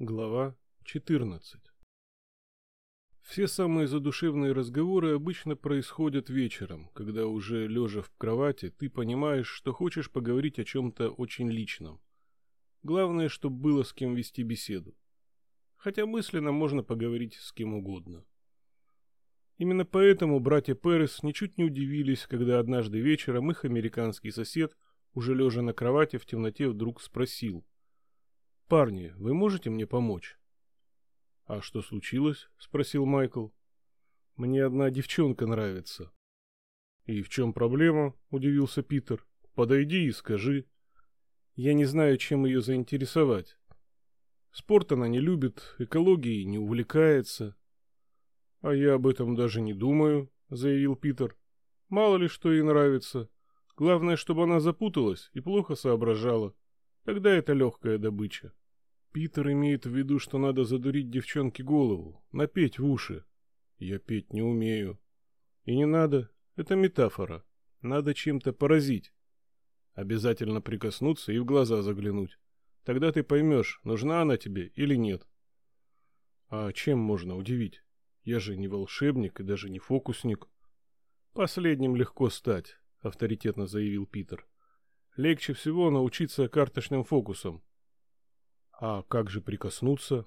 Глава 14 Все самые задушевные разговоры обычно происходят вечером, когда уже лежа в кровати, ты понимаешь, что хочешь поговорить о чем-то очень личном. Главное, чтобы было с кем вести беседу. Хотя мысленно можно поговорить с кем угодно. Именно поэтому братья Перес ничуть не удивились, когда однажды вечером их американский сосед, уже лежа на кровати в темноте, вдруг спросил – «Парни, вы можете мне помочь?» «А что случилось?» — спросил Майкл. «Мне одна девчонка нравится». «И в чем проблема?» — удивился Питер. «Подойди и скажи». «Я не знаю, чем ее заинтересовать. Спорт она не любит, экологией не увлекается». «А я об этом даже не думаю», — заявил Питер. «Мало ли что ей нравится. Главное, чтобы она запуталась и плохо соображала. Тогда это легкая добыча». Питер имеет в виду, что надо задурить девчонке голову, напеть в уши. Я петь не умею. И не надо, это метафора. Надо чем-то поразить. Обязательно прикоснуться и в глаза заглянуть. Тогда ты поймешь, нужна она тебе или нет. А чем можно удивить? Я же не волшебник и даже не фокусник. Последним легко стать, авторитетно заявил Питер. Легче всего научиться карточным фокусам. А как же прикоснуться?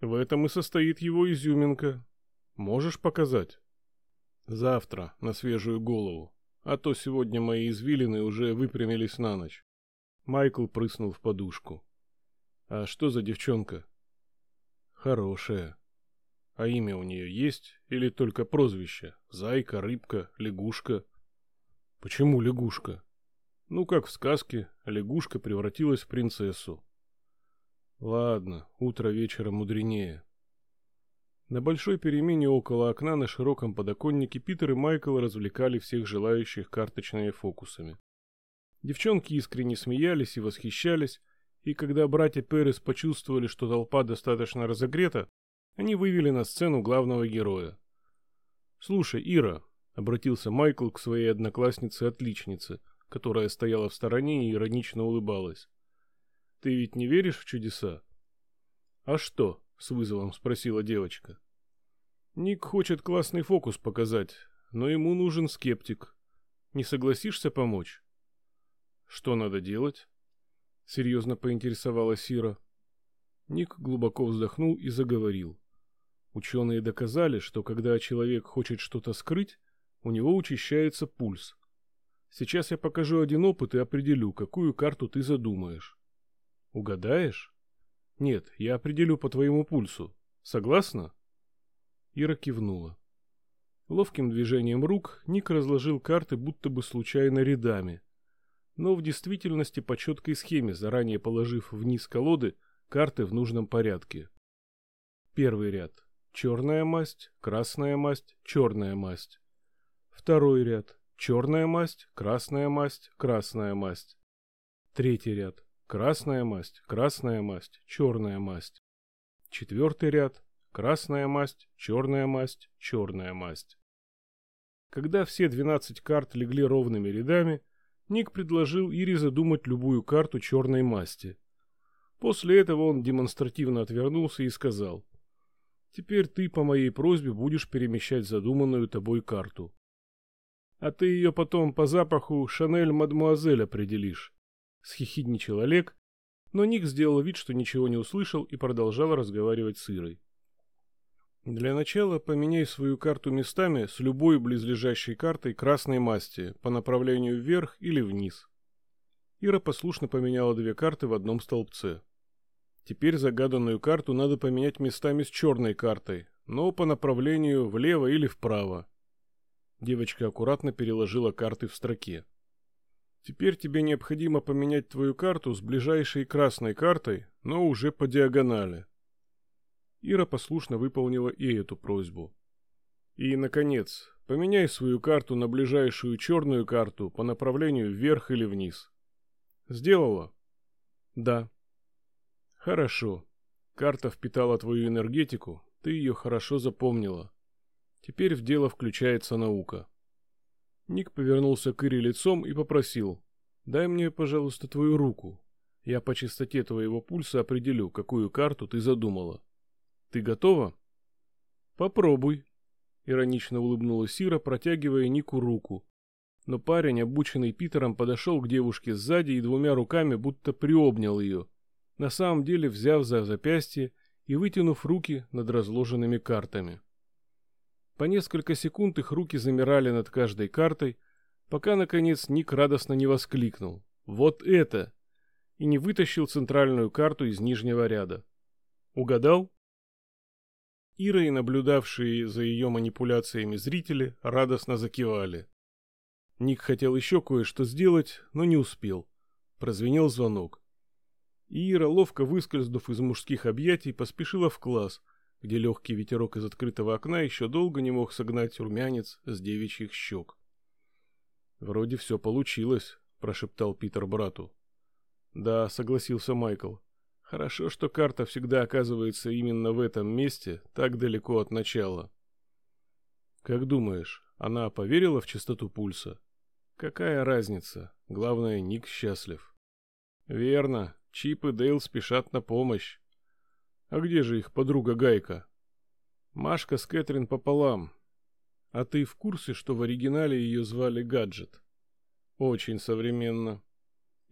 В этом и состоит его изюминка. Можешь показать? Завтра, на свежую голову. А то сегодня мои извилины уже выпрямились на ночь. Майкл прыснул в подушку. А что за девчонка? Хорошая. А имя у нее есть или только прозвище? Зайка, рыбка, лягушка? Почему лягушка? Ну, как в сказке, лягушка превратилась в принцессу. Ладно, утро вечера мудренее. На большой перемене около окна на широком подоконнике Питер и Майкл развлекали всех желающих карточными фокусами. Девчонки искренне смеялись и восхищались, и когда братья Перес почувствовали, что толпа достаточно разогрета, они вывели на сцену главного героя. «Слушай, Ира», — обратился Майкл к своей однокласснице-отличнице, которая стояла в стороне и иронично улыбалась. Ты ведь не веришь в чудеса? А что? С вызовом спросила девочка. Ник хочет классный фокус показать, но ему нужен скептик. Не согласишься помочь? Что надо делать? Серьезно поинтересовалась Сира. Ник глубоко вздохнул и заговорил. Ученые доказали, что когда человек хочет что-то скрыть, у него учащается пульс. Сейчас я покажу один опыт и определю, какую карту ты задумаешь. Угадаешь? Нет, я определю по твоему пульсу. Согласна? Ира кивнула. Ловким движением рук Ник разложил карты будто бы случайно рядами, но в действительности по четкой схеме, заранее положив вниз колоды карты в нужном порядке. Первый ряд. Черная масть, красная масть, черная масть. Второй ряд. Черная масть, красная масть, красная масть. Третий ряд. Красная масть, красная масть, черная масть. Четвертый ряд. Красная масть, черная масть, черная масть. Когда все 12 карт легли ровными рядами, Ник предложил Ире задумать любую карту черной масти. После этого он демонстративно отвернулся и сказал, «Теперь ты по моей просьбе будешь перемещать задуманную тобой карту. А ты ее потом по запаху Шанель Мадмуазель определишь схихидничал Олег, но Ник сделал вид, что ничего не услышал и продолжал разговаривать с Ирой. Для начала поменяй свою карту местами с любой близлежащей картой красной масти по направлению вверх или вниз. Ира послушно поменяла две карты в одном столбце. Теперь загаданную карту надо поменять местами с черной картой, но по направлению влево или вправо. Девочка аккуратно переложила карты в строке. Теперь тебе необходимо поменять твою карту с ближайшей красной картой, но уже по диагонали. Ира послушно выполнила и эту просьбу. И, наконец, поменяй свою карту на ближайшую черную карту по направлению вверх или вниз. Сделала? Да. Хорошо. Карта впитала твою энергетику, ты ее хорошо запомнила. Теперь в дело включается наука. Ник повернулся к Ире лицом и попросил. «Дай мне, пожалуйста, твою руку. Я по частоте твоего пульса определю, какую карту ты задумала. Ты готова? Попробуй. Иронично улыбнулась Ира, протягивая Нику руку. Но парень, обученный Питером, подошел к девушке сзади и двумя руками будто приобнял ее, на самом деле взяв за запястье и вытянув руки над разложенными картами. По несколько секунд их руки замирали над каждой картой, пока, наконец, Ник радостно не воскликнул. «Вот это!» и не вытащил центральную карту из нижнего ряда. Угадал? Ира и наблюдавшие за ее манипуляциями зрители радостно закивали. Ник хотел еще кое-что сделать, но не успел. Прозвенел звонок. Ира, ловко выскользнув из мужских объятий, поспешила в класс, где легкий ветерок из открытого окна еще долго не мог согнать румянец с девичьих щек. «Вроде все получилось», — прошептал Питер брату. «Да», — согласился Майкл. «Хорошо, что карта всегда оказывается именно в этом месте, так далеко от начала». «Как думаешь, она поверила в частоту пульса?» «Какая разница? Главное, Ник счастлив». «Верно. Чип и Дейл спешат на помощь. А где же их подруга Гайка?» «Машка с Кэтрин пополам. А ты в курсе, что в оригинале ее звали Гаджет?» «Очень современно»,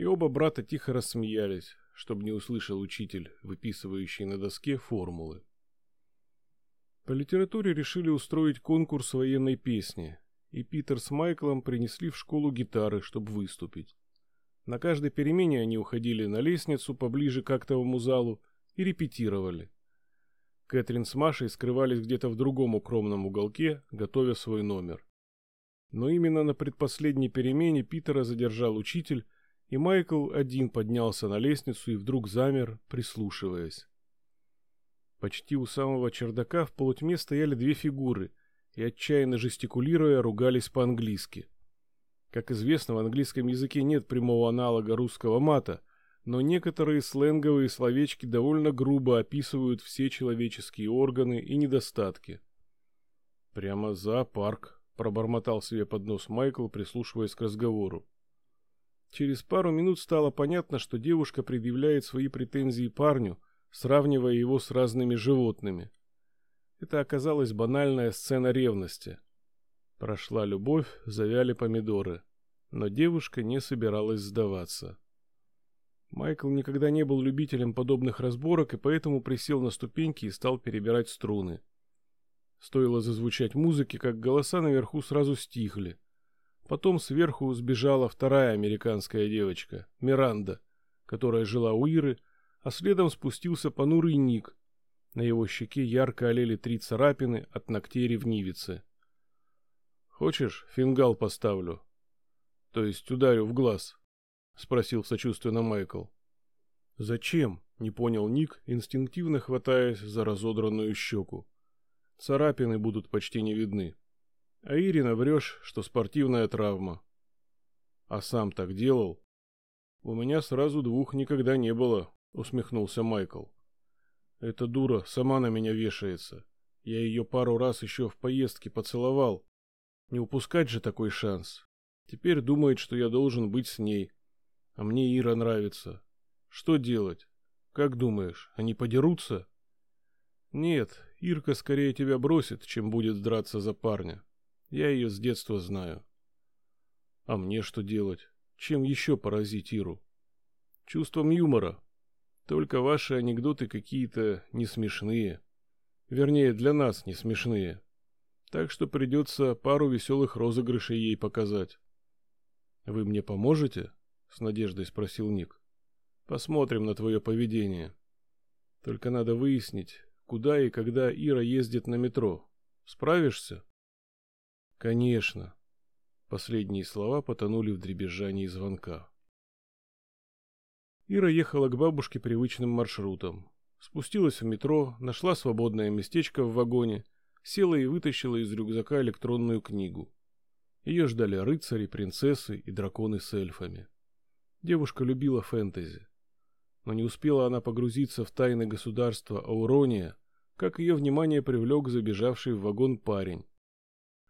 и оба брата тихо рассмеялись, чтобы не услышал учитель, выписывающий на доске формулы. По литературе решили устроить конкурс военной песни, и Питер с Майклом принесли в школу гитары, чтобы выступить. На каждой перемене они уходили на лестницу поближе к актовому залу и репетировали. Кэтрин с Машей скрывались где-то в другом укромном уголке, готовя свой номер. Но именно на предпоследней перемене Питера задержал учитель, и Майкл один поднялся на лестницу и вдруг замер, прислушиваясь. Почти у самого чердака в полутьме стояли две фигуры и, отчаянно жестикулируя, ругались по-английски. Как известно, в английском языке нет прямого аналога русского мата, но некоторые сленговые словечки довольно грубо описывают все человеческие органы и недостатки. «Прямо зоопарк», — пробормотал себе под нос Майкл, прислушиваясь к разговору. Через пару минут стало понятно, что девушка предъявляет свои претензии парню, сравнивая его с разными животными. Это оказалась банальная сцена ревности. Прошла любовь, завяли помидоры. Но девушка не собиралась сдаваться. Майкл никогда не был любителем подобных разборок и поэтому присел на ступеньки и стал перебирать струны. Стоило зазвучать музыке, как голоса наверху сразу стихли. Потом сверху сбежала вторая американская девочка, Миранда, которая жила у Иры, а следом спустился понурый Ник. На его щеке ярко олели три царапины от ногтей ревнивицы. «Хочешь, фингал поставлю?» «То есть ударю в глаз?» — спросил сочувственно Майкл. «Зачем?» — не понял Ник, инстинктивно хватаясь за разодранную щеку. «Царапины будут почти не видны». А Ирина врешь, что спортивная травма. А сам так делал? У меня сразу двух никогда не было, усмехнулся Майкл. Эта дура сама на меня вешается. Я ее пару раз еще в поездке поцеловал. Не упускать же такой шанс. Теперь думает, что я должен быть с ней. А мне Ира нравится. Что делать? Как думаешь, они подерутся? Нет, Ирка скорее тебя бросит, чем будет драться за парня. Я ее с детства знаю. А мне что делать? Чем еще поразить Иру? Чувством юмора. Только ваши анекдоты какие-то не смешные. Вернее, для нас не смешные. Так что придется пару веселых розыгрышей ей показать. «Вы мне поможете?» — с надеждой спросил Ник. «Посмотрим на твое поведение. Только надо выяснить, куда и когда Ира ездит на метро. Справишься?» Конечно. Последние слова потонули в дребезжании звонка. Ира ехала к бабушке привычным маршрутом. Спустилась в метро, нашла свободное местечко в вагоне, села и вытащила из рюкзака электронную книгу. Ее ждали рыцари, принцессы и драконы с эльфами. Девушка любила фэнтези. Но не успела она погрузиться в тайны государства Аурония, как ее внимание привлек забежавший в вагон парень,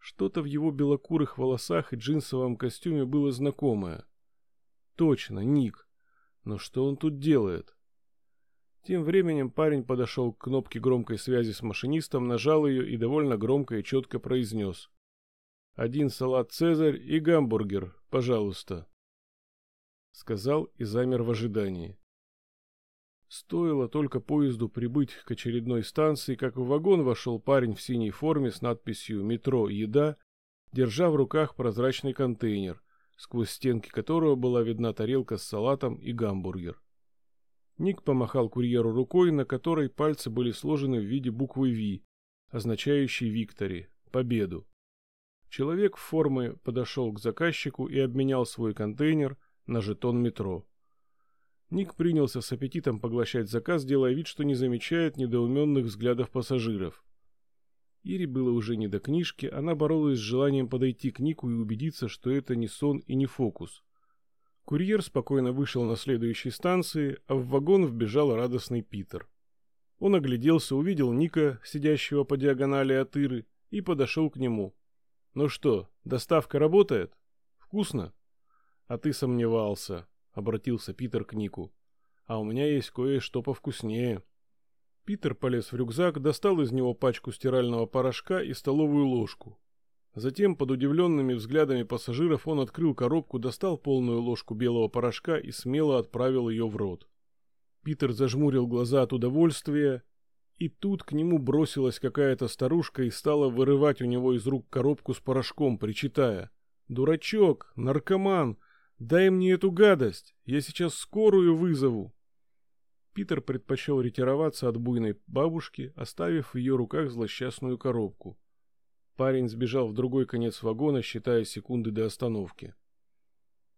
что-то в его белокурых волосах и джинсовом костюме было знакомое. Точно, Ник. Но что он тут делает? Тем временем парень подошел к кнопке громкой связи с машинистом, нажал ее и довольно громко и четко произнес. «Один салат «Цезарь» и гамбургер, пожалуйста», — сказал и замер в ожидании. Стоило только поезду прибыть к очередной станции, как в вагон вошел парень в синей форме с надписью «Метро. Еда», держа в руках прозрачный контейнер, сквозь стенки которого была видна тарелка с салатом и гамбургер. Ник помахал курьеру рукой, на которой пальцы были сложены в виде буквы «Ви», означающей «Виктори» — «Победу». Человек в форме подошел к заказчику и обменял свой контейнер на жетон метро. Ник принялся с аппетитом поглощать заказ, делая вид, что не замечает недоуменных взглядов пассажиров. Ире было уже не до книжки, она боролась с желанием подойти к Нику и убедиться, что это не сон и не фокус. Курьер спокойно вышел на следующей станции, а в вагон вбежал радостный Питер. Он огляделся, увидел Ника, сидящего по диагонали от Иры, и подошел к нему. «Ну что, доставка работает? Вкусно?» «А ты сомневался», — обратился Питер к Нику. «А у меня есть кое-что повкуснее». Питер полез в рюкзак, достал из него пачку стирального порошка и столовую ложку. Затем, под удивленными взглядами пассажиров, он открыл коробку, достал полную ложку белого порошка и смело отправил ее в рот. Питер зажмурил глаза от удовольствия, и тут к нему бросилась какая-то старушка и стала вырывать у него из рук коробку с порошком, причитая. «Дурачок! Наркоман! Дай мне эту гадость! Я сейчас скорую вызову!» Питер предпочел ретироваться от буйной бабушки, оставив в ее руках злосчастную коробку. Парень сбежал в другой конец вагона, считая секунды до остановки.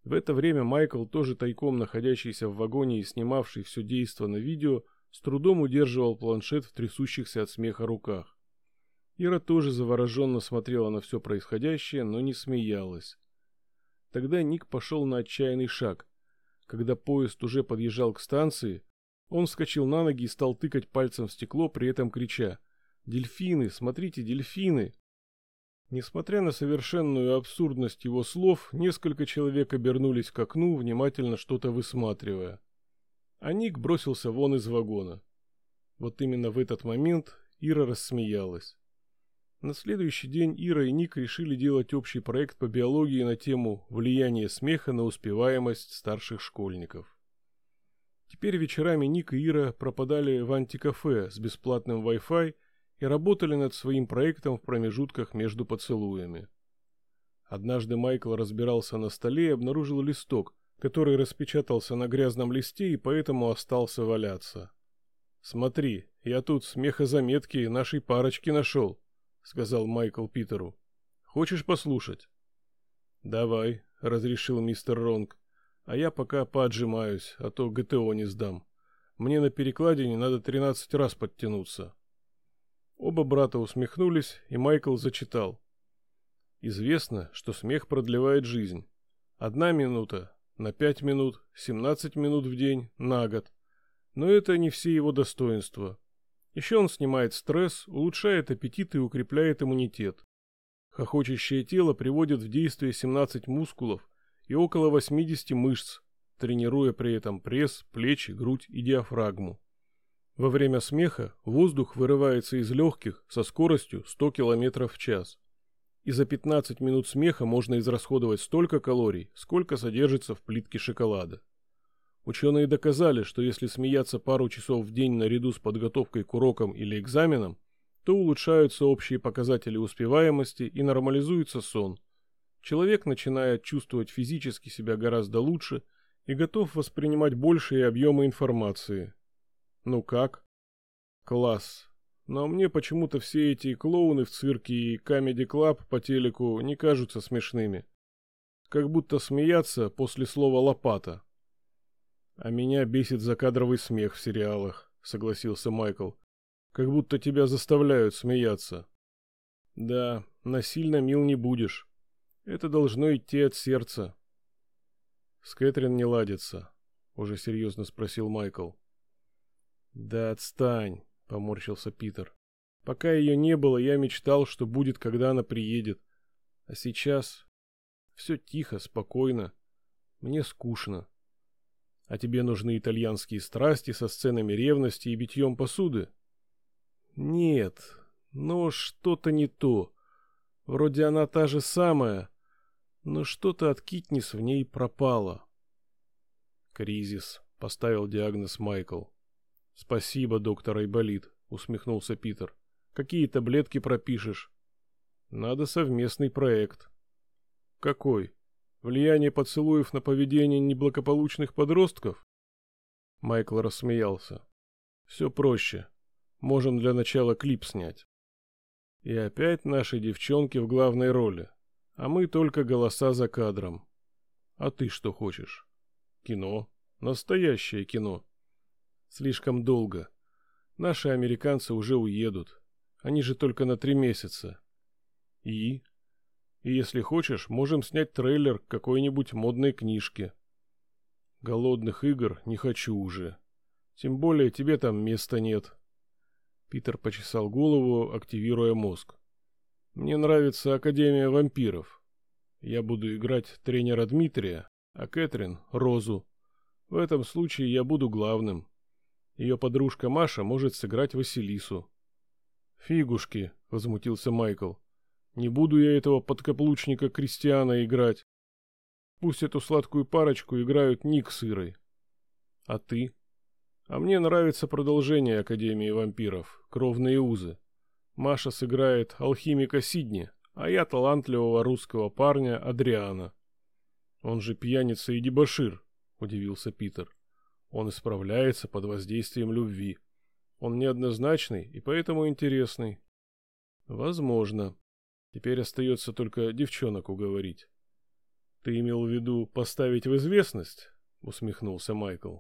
В это время Майкл, тоже тайком находящийся в вагоне и снимавший все действо на видео, с трудом удерживал планшет в трясущихся от смеха руках. Ира тоже завороженно смотрела на все происходящее, но не смеялась. Тогда Ник пошел на отчаянный шаг. Когда поезд уже подъезжал к станции, он вскочил на ноги и стал тыкать пальцем в стекло, при этом крича «Дельфины! Смотрите, дельфины!» Несмотря на совершенную абсурдность его слов, несколько человек обернулись к окну, внимательно что-то высматривая. А Ник бросился вон из вагона. Вот именно в этот момент Ира рассмеялась. На следующий день Ира и Ник решили делать общий проект по биологии на тему «Влияние смеха на успеваемость старших школьников». Теперь вечерами Ник и Ира пропадали в антикафе с бесплатным Wi-Fi и работали над своим проектом в промежутках между поцелуями. Однажды Майкл разбирался на столе и обнаружил листок, который распечатался на грязном листе и поэтому остался валяться. «Смотри, я тут смехозаметки нашей парочки нашел», — сказал Майкл Питеру. «Хочешь послушать?» «Давай», — разрешил мистер Ронг. «А я пока поотжимаюсь, а то ГТО не сдам. Мне на перекладине надо тринадцать раз подтянуться». Оба брата усмехнулись, и Майкл зачитал. Известно, что смех продлевает жизнь. Одна минута на пять минут, семнадцать минут в день, на год. Но это не все его достоинства. Еще он снимает стресс, улучшает аппетит и укрепляет иммунитет. Хохочущее тело приводит в действие 17 мускулов и около 80 мышц, тренируя при этом пресс, плечи, грудь и диафрагму. Во время смеха воздух вырывается из легких со скоростью 100 км в час. И за 15 минут смеха можно израсходовать столько калорий, сколько содержится в плитке шоколада. Ученые доказали, что если смеяться пару часов в день наряду с подготовкой к урокам или экзаменам, то улучшаются общие показатели успеваемости и нормализуется сон. Человек начинает чувствовать физически себя гораздо лучше и готов воспринимать большие объемы информации, ну как? Класс. Но мне почему-то все эти клоуны в цирке и Comedy Club по телеку не кажутся смешными. Как будто смеяться после слова «лопата». А меня бесит закадровый смех в сериалах, согласился Майкл. Как будто тебя заставляют смеяться. Да, насильно мил не будешь. Это должно идти от сердца. С Кэтрин не ладится, уже серьезно спросил Майкл. «Да отстань», — поморщился Питер. «Пока ее не было, я мечтал, что будет, когда она приедет. А сейчас все тихо, спокойно. Мне скучно. А тебе нужны итальянские страсти со сценами ревности и битьем посуды? Нет, но что-то не то. Вроде она та же самая, но что-то от Китнис в ней пропало. Кризис, поставил диагноз Майкл. Спасибо, доктор Айболит, усмехнулся Питер. Какие таблетки пропишешь? Надо совместный проект. Какой? Влияние поцелуев на поведение неблагополучных подростков? Майкл рассмеялся. Все проще. Можем для начала клип снять. И опять наши девчонки в главной роли. А мы только голоса за кадром. А ты что хочешь? Кино. Настоящее кино. Слишком долго. Наши американцы уже уедут. Они же только на три месяца. И? И если хочешь, можем снять трейлер к какой-нибудь модной книжке. Голодных игр не хочу уже. Тем более тебе там места нет. Питер почесал голову, активируя мозг. Мне нравится Академия вампиров. Я буду играть тренера Дмитрия, а Кэтрин — Розу. В этом случае я буду главным. Ее подружка Маша может сыграть Василису. «Фигушки», — возмутился Майкл. Не буду я этого подкаплучника Кристиана играть. Пусть эту сладкую парочку играют Ник с Ирой. А ты? А мне нравится продолжение Академии вампиров, кровные узы. Маша сыграет алхимика Сидни, а я талантливого русского парня Адриана. Он же пьяница и дебошир, удивился Питер. Он исправляется под воздействием любви. Он неоднозначный и поэтому интересный. Возможно. Теперь остается только девчонок уговорить. Ты имел в виду поставить в известность? Усмехнулся Майкл.